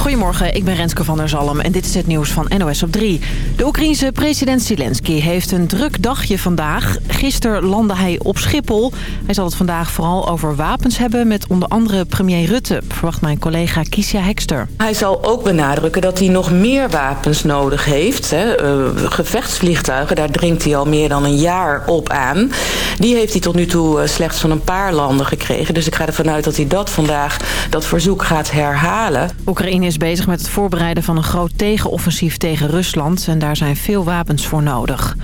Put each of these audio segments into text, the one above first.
Goedemorgen, ik ben Renske van der Zalm en dit is het nieuws van NOS op 3. De Oekraïense president Zelensky heeft een druk dagje vandaag. Gisteren landde hij op Schiphol. Hij zal het vandaag vooral over wapens hebben met onder andere premier Rutte, verwacht mijn collega Kiesja Hekster. Hij zal ook benadrukken dat hij nog meer wapens nodig heeft. Hè. Uh, gevechtsvliegtuigen, daar dringt hij al meer dan een jaar op aan. Die heeft hij tot nu toe uh, slechts van een paar landen gekregen. Dus ik ga ervan uit dat hij dat vandaag, dat verzoek gaat herhalen. Oekraïne is bezig met het voorbereiden van een groot tegenoffensief tegen Rusland. En daar zijn veel wapens voor nodig.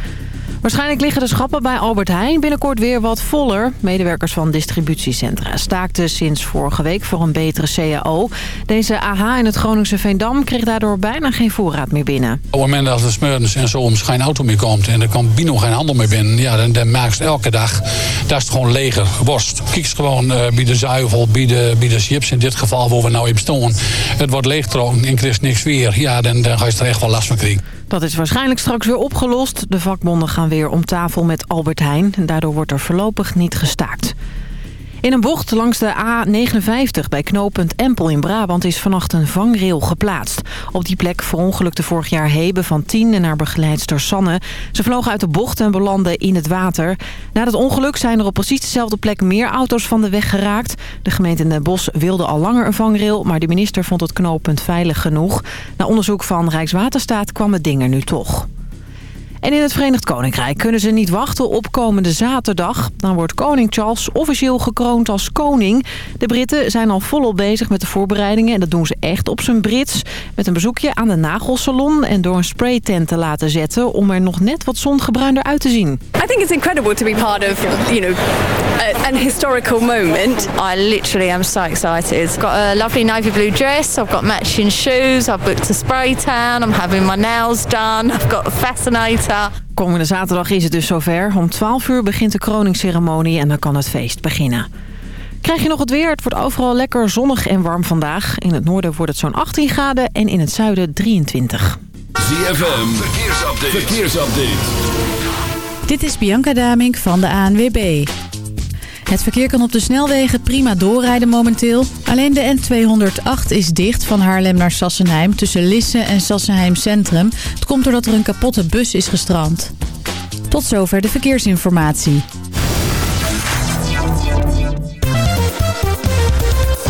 Waarschijnlijk liggen de schappen bij Albert Heijn binnenkort weer wat voller. Medewerkers van distributiecentra staakten sinds vorige week voor een betere CAO. Deze AH in het Groningse Veendam kreeg daardoor bijna geen voorraad meer binnen. Op het moment dat de smurens en soms geen auto meer komt en er komt bino geen handel meer binnen... Ja, dan, dan maakt het elke dag, dat is het gewoon lege worst. Kies gewoon uh, bij de zuivel, bij de, bij de chips in dit geval waar we nou in staan. Het wordt leeggetrokken en krijgt niks weer. Ja, dan, dan ga je er echt wel last van krijgen. Dat is waarschijnlijk straks weer opgelost. De vakbonden gaan weer om tafel met Albert Heijn. Daardoor wordt er voorlopig niet gestaakt. In een bocht langs de A59 bij knooppunt Empel in Brabant is vannacht een vangrail geplaatst. Op die plek verongelukte vorig jaar Hebe van 10 en haar begeleidster Sanne. Ze vlogen uit de bocht en belanden in het water. Na het ongeluk zijn er op precies dezelfde plek meer auto's van de weg geraakt. De gemeente Den Bosch wilde al langer een vangrail, maar de minister vond het knooppunt veilig genoeg. Na onderzoek van Rijkswaterstaat kwam het ding er nu toch. En in het Verenigd Koninkrijk kunnen ze niet wachten op komende zaterdag. Dan wordt koning Charles officieel gekroond als koning. De Britten zijn al volop bezig met de voorbereidingen en dat doen ze echt op zijn Brits. Met een bezoekje aan de nagelsalon en door een spraytent te laten zetten om er nog net wat zongebruinder uit te zien. I think it's incredible to be part of, you know, a, an historical moment. I literally am so excited. I've got a lovely navy blue dress, I've got matching shoes, I've booked a spray tan, I'm having my nails done, I've got a fascinator. Komende zaterdag is het dus zover. Om 12 uur begint de kroningsceremonie en dan kan het feest beginnen. Krijg je nog het weer? Het wordt overal lekker zonnig en warm vandaag. In het noorden wordt het zo'n 18 graden en in het zuiden 23. ZFM, verkeersupdate. verkeersupdate. Dit is Bianca Damink van de ANWB. Het verkeer kan op de snelwegen prima doorrijden momenteel. Alleen de N208 is dicht van Haarlem naar Sassenheim tussen Lisse en Sassenheim Centrum. Het komt doordat er een kapotte bus is gestrand. Tot zover de verkeersinformatie.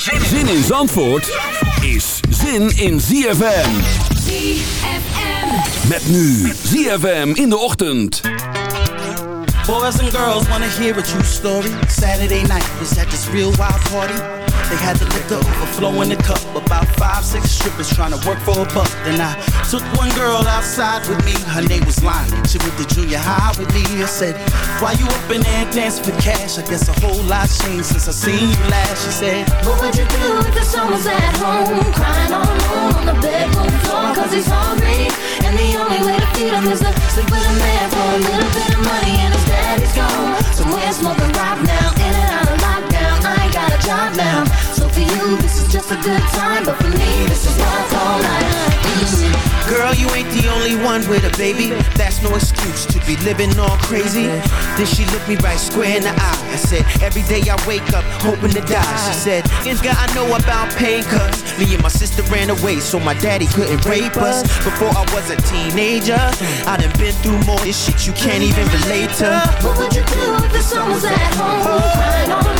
Zin in Zandvoort is zin in ZFM. ZFM. Met nu ZFM in de ochtend. Boys and girls wanna hear a true story. Saturday night was at this real wild party. They had the overflow in the cup. About five, six strippers trying to work for a buck. Then I took one girl outside with me. Her name was Lonnie. She went to junior high with me. I said, Why you up in there dancing for cash? I guess a whole lot changed since I seen you last. She said, What would you do if the son was at home? Crying all alone on the bedroom floor cause he's hungry. And the only way to feed him is to sleep with a man for a little bit of money and his daddy's gone. Somewhere smoking rock now, you, this is just a good time. But for me, this is love all night. Girl, you ain't the only one with a baby. That's no excuse to be living all crazy. Then she looked me right square in the eye. I said, Every day I wake up hoping to die. She said, Nigga, I know about pain, cuz me and my sister ran away so my daddy couldn't rape us. Before I was a teenager, I done been through more this shit you can't even relate to. What would you do if the was at home? Crying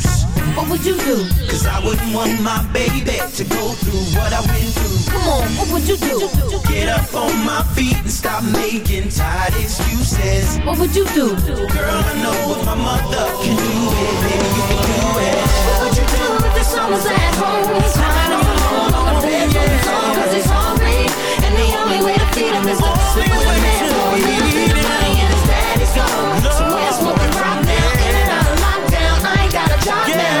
What would you do? Cause I wouldn't want my baby to go through what I went through. Come on, what would you do? Get up on my feet and stop making tired excuses. What would you do? Girl, I know what my mother can do it. Baby, you can do it. What would you do if son was at home? Crying all alone on the bedroom floor cause he's hungry. And the only way to feed him is to sleep with a man for little bit of money and his daddy's gone. Somewhere smoking rock now, in and out of lockdown. I ain't got a job now.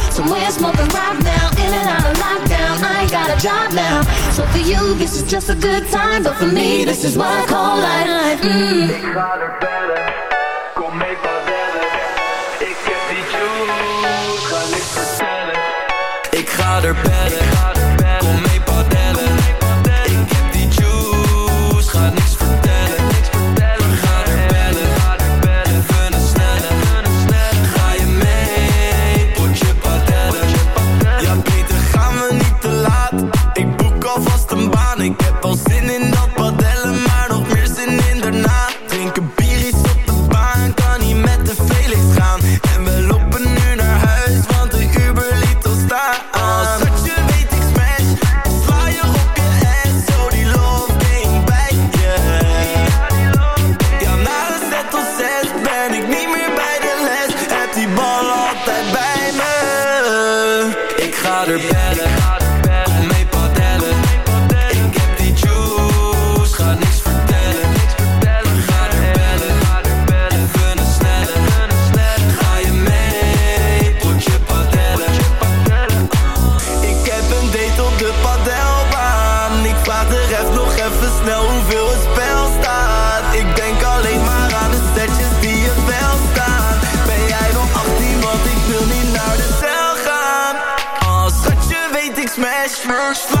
Somewhere smoking rock now, in and out of lockdown. I got a job now. So for you, this is just a good time. But for me, this is what I call life. Mm. Ik ga er verder, kom mee padellen. Ik heb die ga niks vertellen. Ik ga er first flight.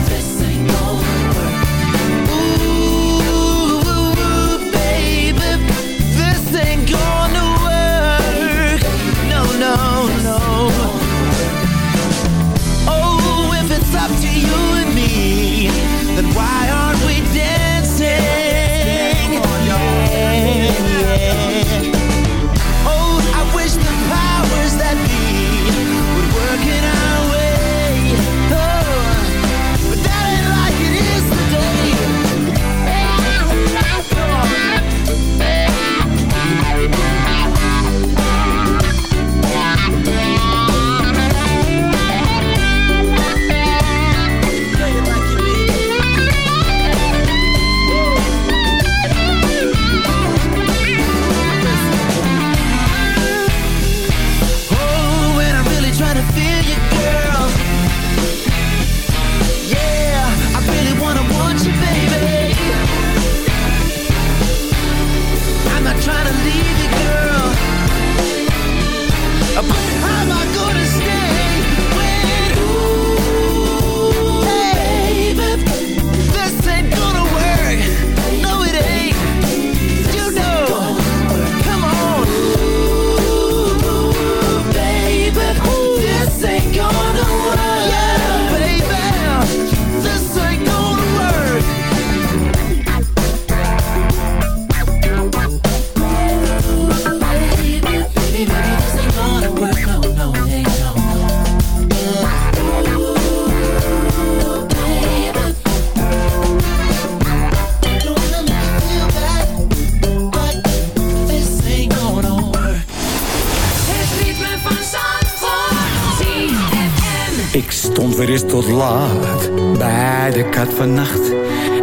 Bij de kat vannacht.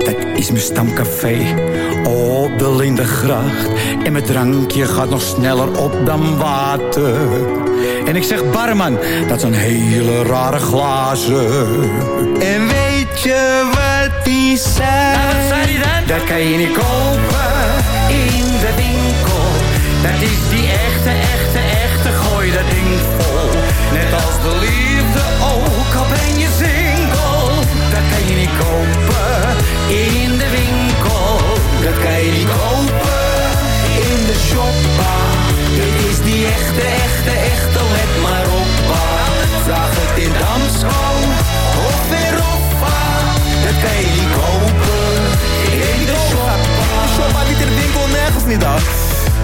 Dat is mijn stamcafé op de Lindengracht. En mijn drankje gaat nog sneller op dan water. En ik zeg barman, dat zijn hele rare glazen. En weet je wat die zei? Nou, wat zei die dan? Dat kan je niet kopen in de winkel. Dat is die echte, echte, echte, gooi dat ding vol. Net als de liefde ook, al ben je je niet kopen in de winkel. Dat kan je niet kopen in de shoppa. Dit is die echte, echte, echte, let maar op. Vraag het in Damsko of in Roffa. Dat kan je niet kopen in de shoppa. Shoppa niet in de winkel, nergens niet af.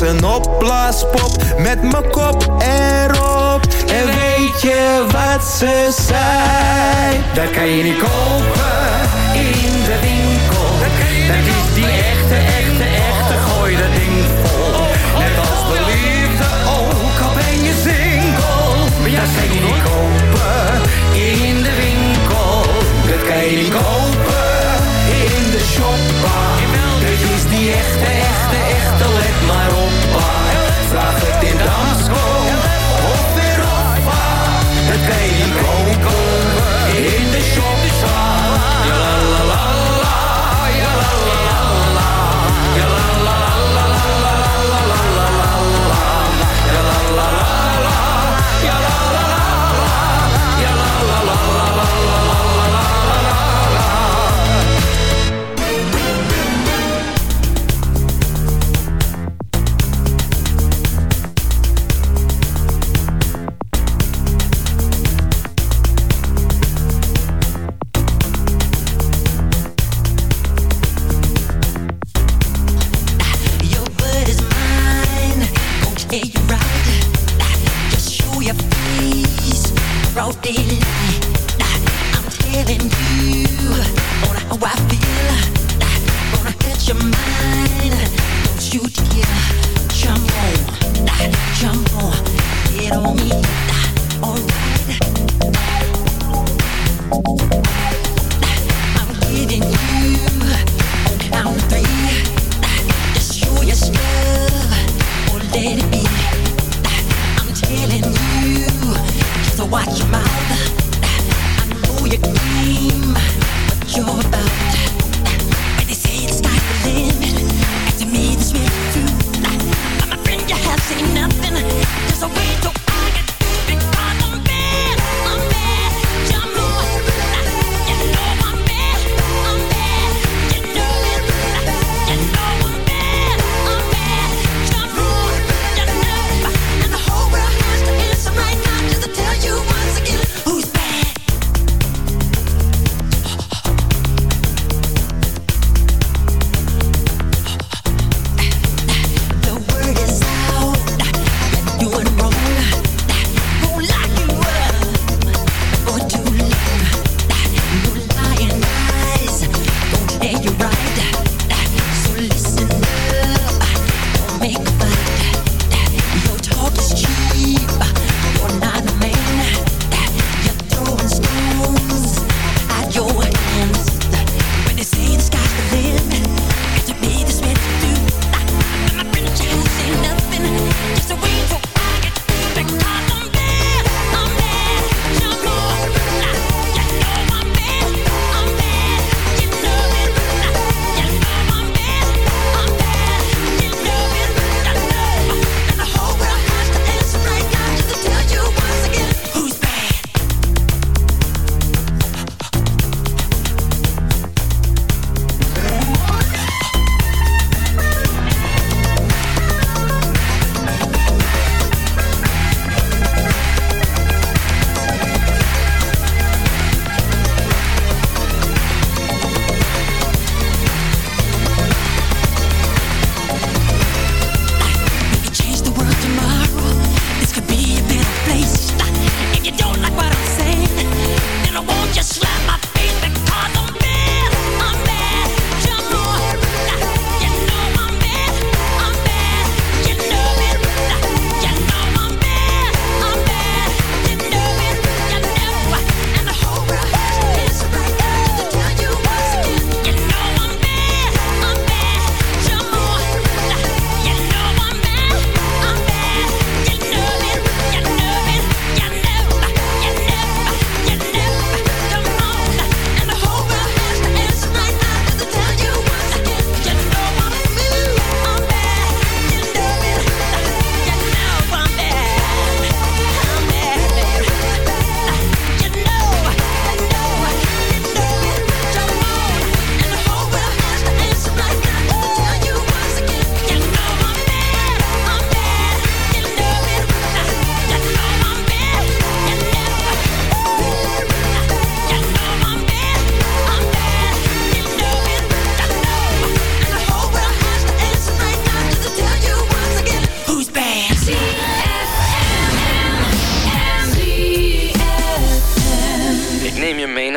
een opblaaspop met mijn kop erop. En weet je wat ze zei? Dat kan je niet kopen in de winkel. Dat is die echte, echte, echte, gooi I'm telling you on how I feel. Gonna hurt your mind, don't you dare. Jump on, jump on, get on me,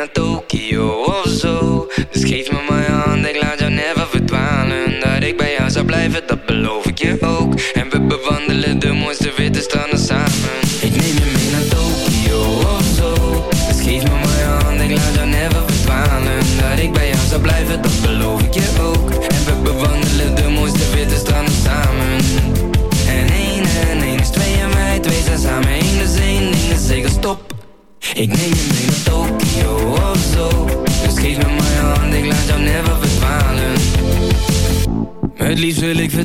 naar Tokio of zo. Dus geef me mijn hand, ik laat jou never verdwalen. Dat ik bij jou zou blijven, dat beloof ik je ook. En we bewandelen de mooiste witte stranden samen.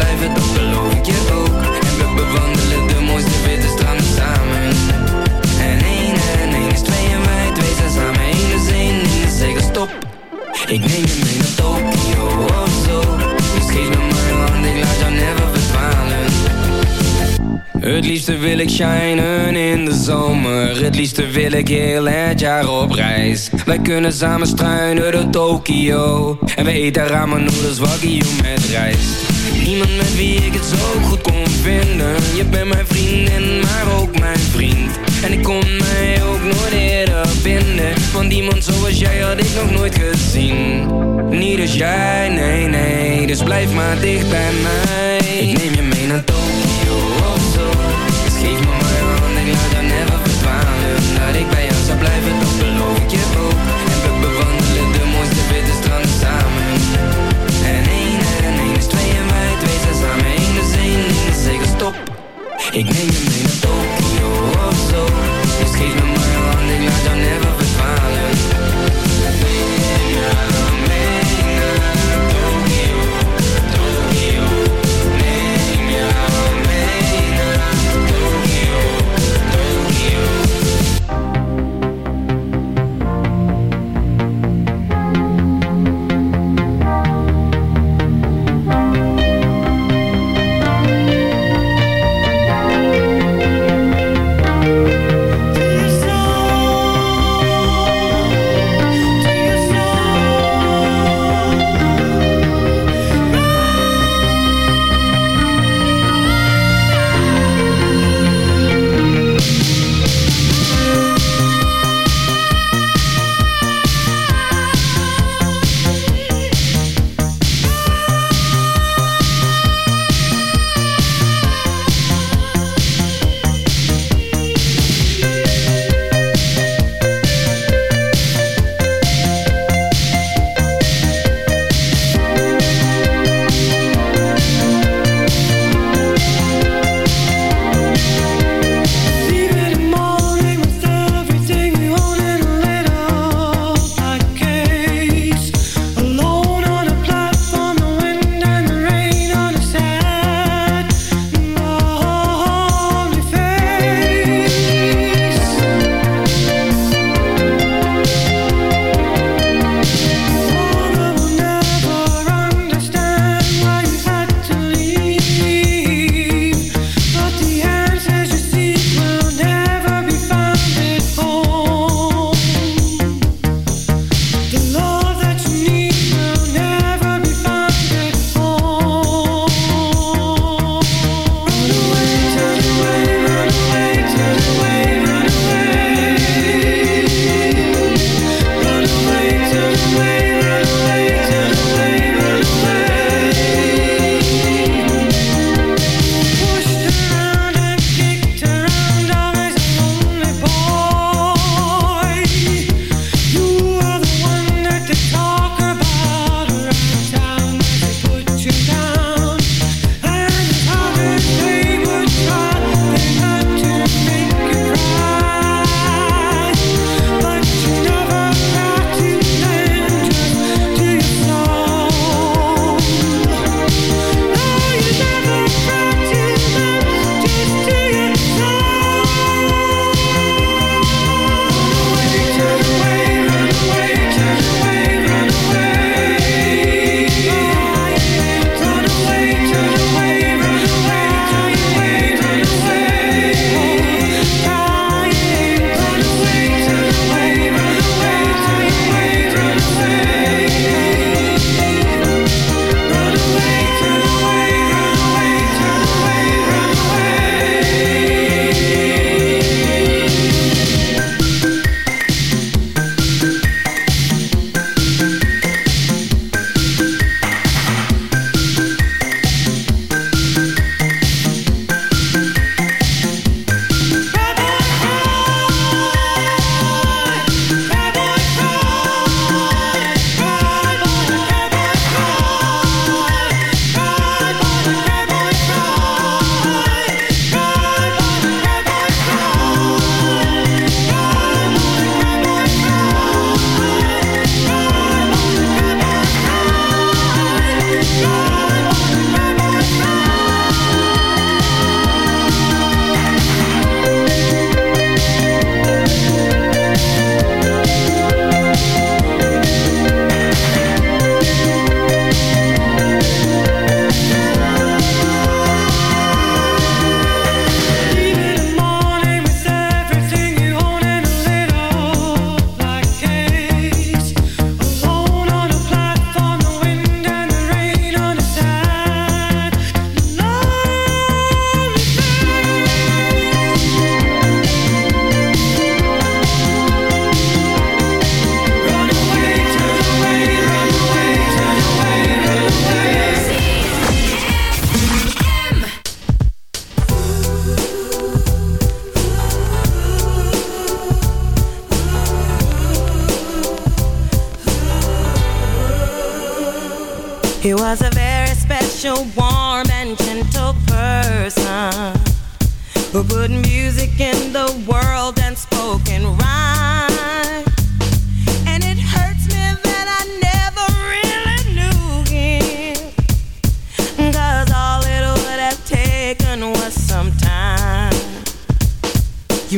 blijven, dat beloof ik je ook. En we bewandelen de mooiste witte stranden samen. En één en één is twee en wij twee zijn samen. Eén is één, één is zeker stop. Ik neem je mee naar Tokio of zo. Dus geef me mijn hand, ik laat jou never verdwalen. Het liefste wil ik shinen in de zomer Het liefste wil ik heel het jaar op reis Wij kunnen samen struinen door Tokio En we eten ramen noedels wagyu met rijst Iemand met wie ik het zo goed kon vinden. Je bent mijn vriendin, maar ook mijn vriend. En ik kon mij ook nooit eerder vinden. Want iemand zoals jij had ik nog nooit gezien. Niet als jij, nee, nee. Dus blijf maar dicht bij mij Ik neem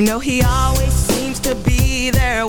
You know he always seems to be there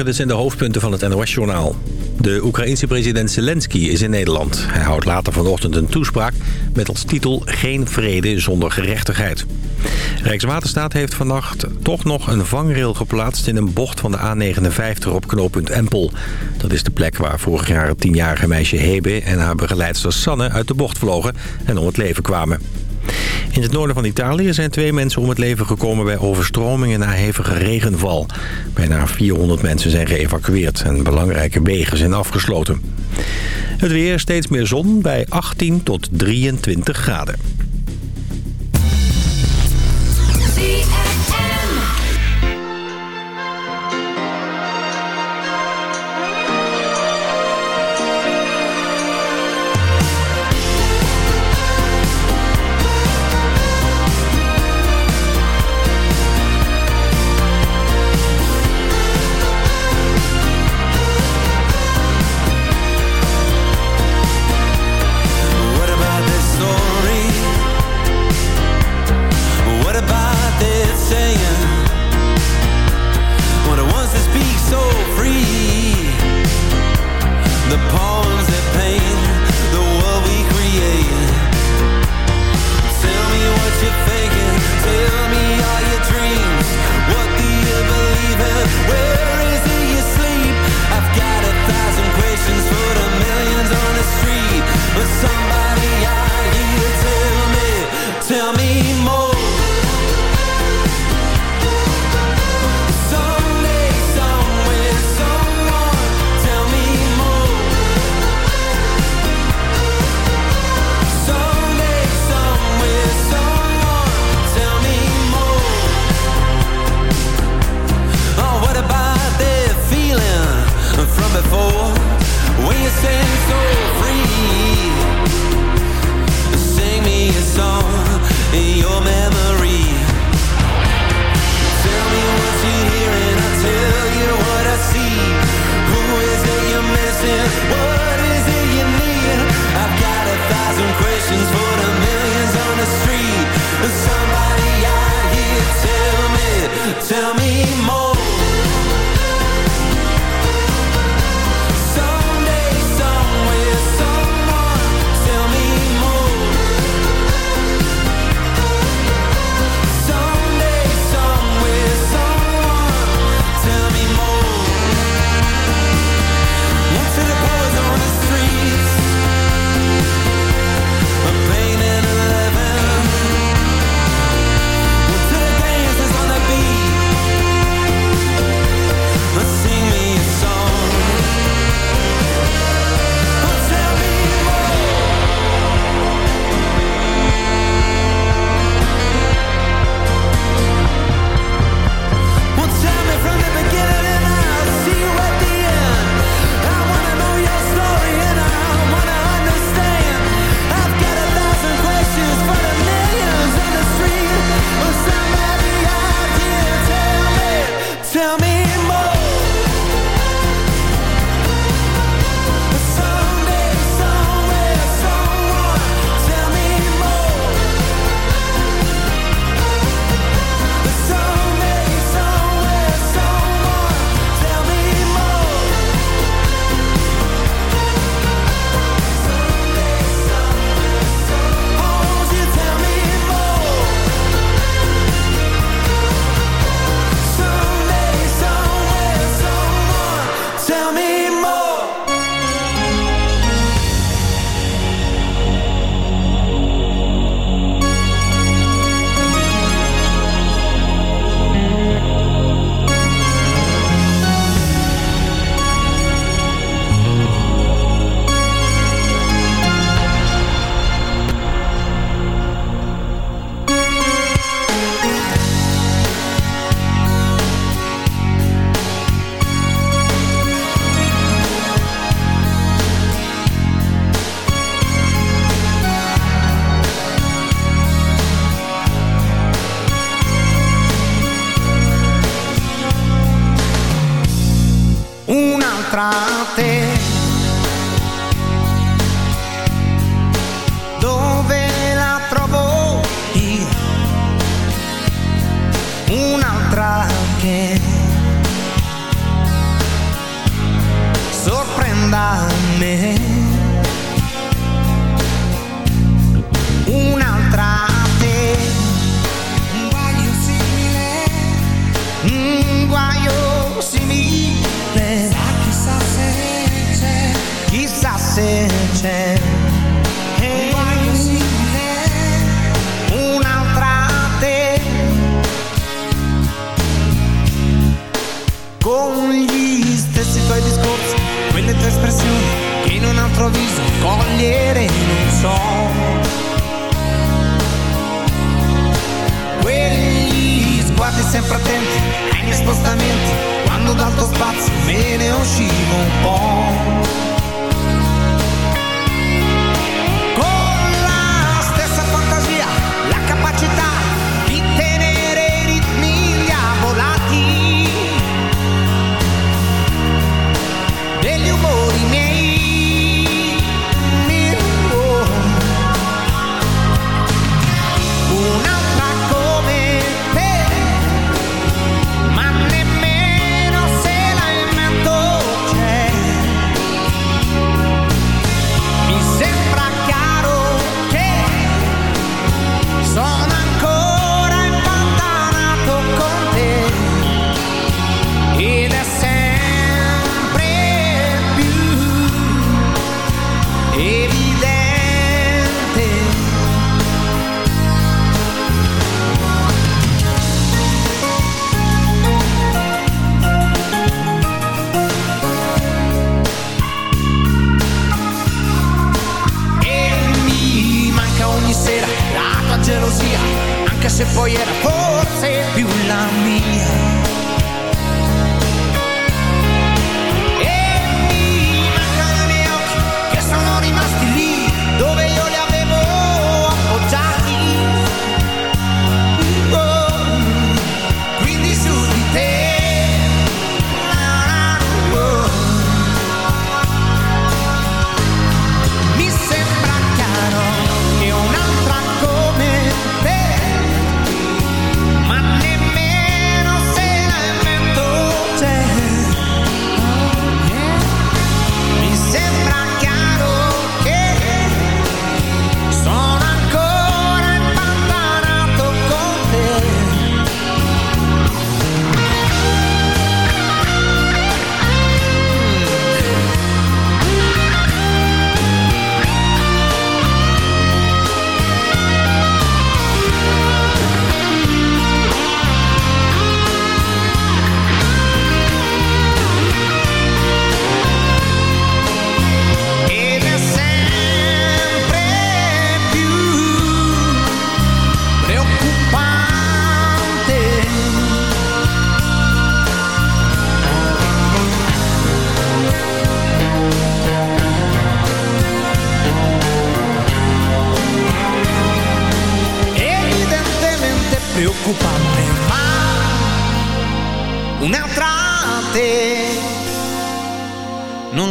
Goedemorgen, zijn dus de hoofdpunten van het NOS-journaal. De Oekraïense president Zelensky is in Nederland. Hij houdt later vanochtend een toespraak met als titel Geen vrede zonder gerechtigheid. Rijkswaterstaat heeft vannacht toch nog een vangrail geplaatst in een bocht van de A59 op knooppunt Empel. Dat is de plek waar vorig jaar het tienjarige meisje Hebe en haar begeleidster Sanne uit de bocht vlogen en om het leven kwamen. In het noorden van Italië zijn twee mensen om het leven gekomen bij overstromingen na hevige regenval. Bijna 400 mensen zijn geëvacueerd en belangrijke wegen zijn afgesloten. Het weer steeds meer zon bij 18 tot 23 graden.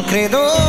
credo.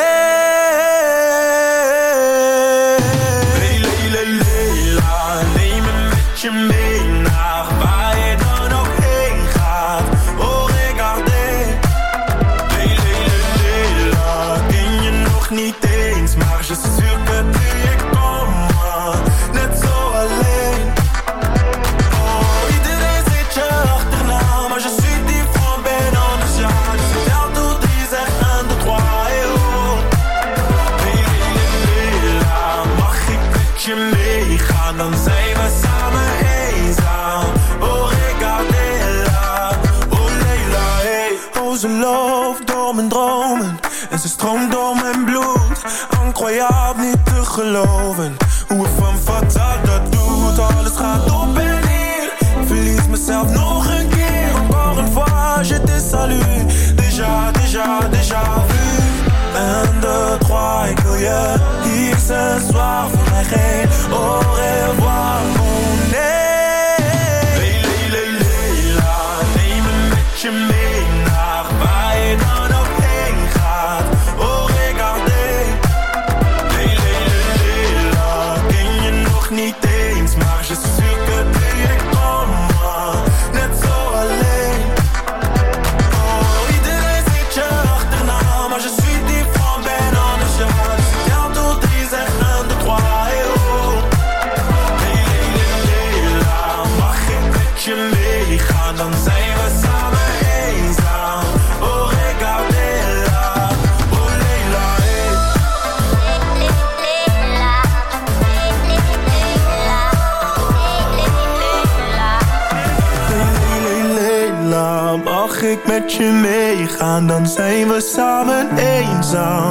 Met je meegaan? Dan zijn we samen eenzaam.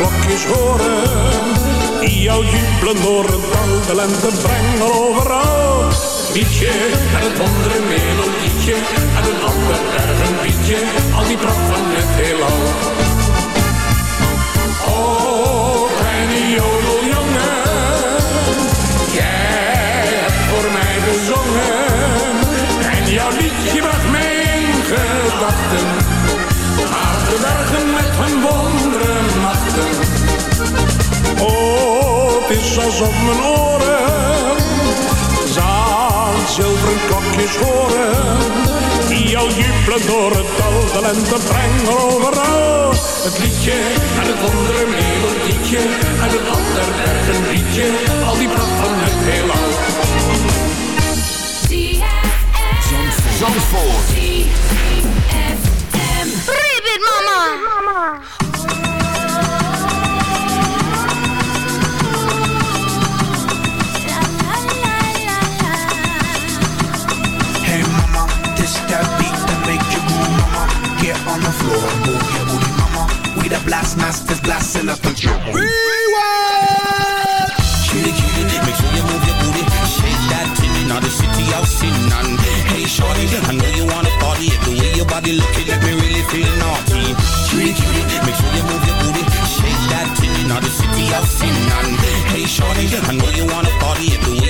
Klokjes horen. Die jou jubelen door het dal, lente brengen overal. Liedje en het wondere melodietje, en een ander bergen liedje, al die pracht van het heelal. Oh, kleine jodeljongen, jij hebt voor mij gezongen. En jouw liedje bracht mij in gedachten. Naar de bergen met Is alsof mijn oren zaad zilveren klokjes horen. Die al jubelen door het dal, de lente brengen overal. Het liedje en het wondere melodietje, en het ander bergen liedje, al die pracht van het heelal. Zandvoort. Rewind! Make sure you move your booty. Shake that now the city. And hey, I know you wanna party. The way your body looking, me really naughty. Make sure you move your booty. Shake that now the city hey, I know you wanna party. The way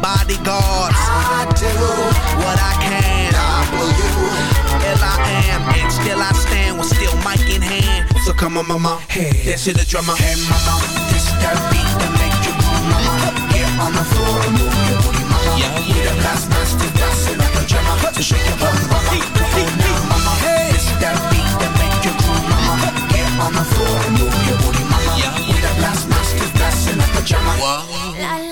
bodyguards. I do what I can. Ill I am, and still I stand with still mic in hand. So come on, mama, hey, dance to the drummer. Hey, mama, this that beat that make you move, mama. Get on the floor and move your booty, mama. Yeah, yeah. The last master dancing like a drummer. So shake your bum, mama. On now, mama. This that beat that make you groove, mama. Get on the floor and move your booty, mama. Yeah, yeah. The last master dancing like a drummer.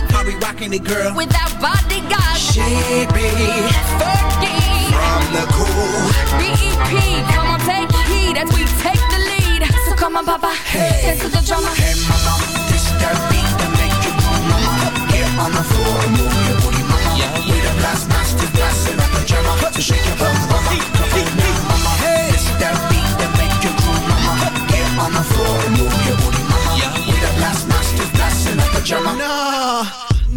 How we rocking it, girl? Without. She be Fergie. from the cool. BEP, come on, take heed as we take the lead. So come on, Papa, dance to the drummer. Hey, mama, this that beat that make you move, mama. Get on the floor and move your booty, mama. Yeah, yeah. We the blast masters, blasting like a drummer. So shake your bum, mama. Come on now, mama. This that beat that make you groove, mama. Get on the floor and move your booty, mama. Yeah, yeah. We the blast masters, blasting like a drummer. Nah,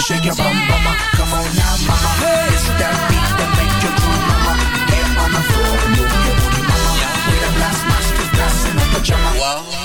So shake your bum, mama. Come on now, mama. hey. It's that beat that make you groove, mama. Get on the floor move your booty, mama. We the blast masters dancing in pajama. Wow.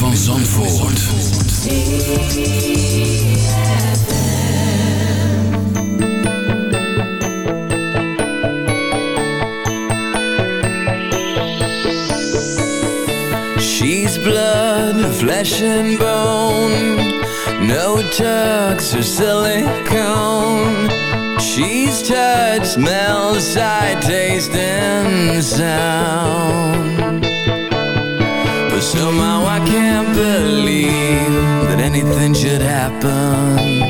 van Zandvoort. She's blood, flesh and bone. No tucks or silicone. She's touch, smell, sight, taste and sound. Somehow I can't believe that anything should happen.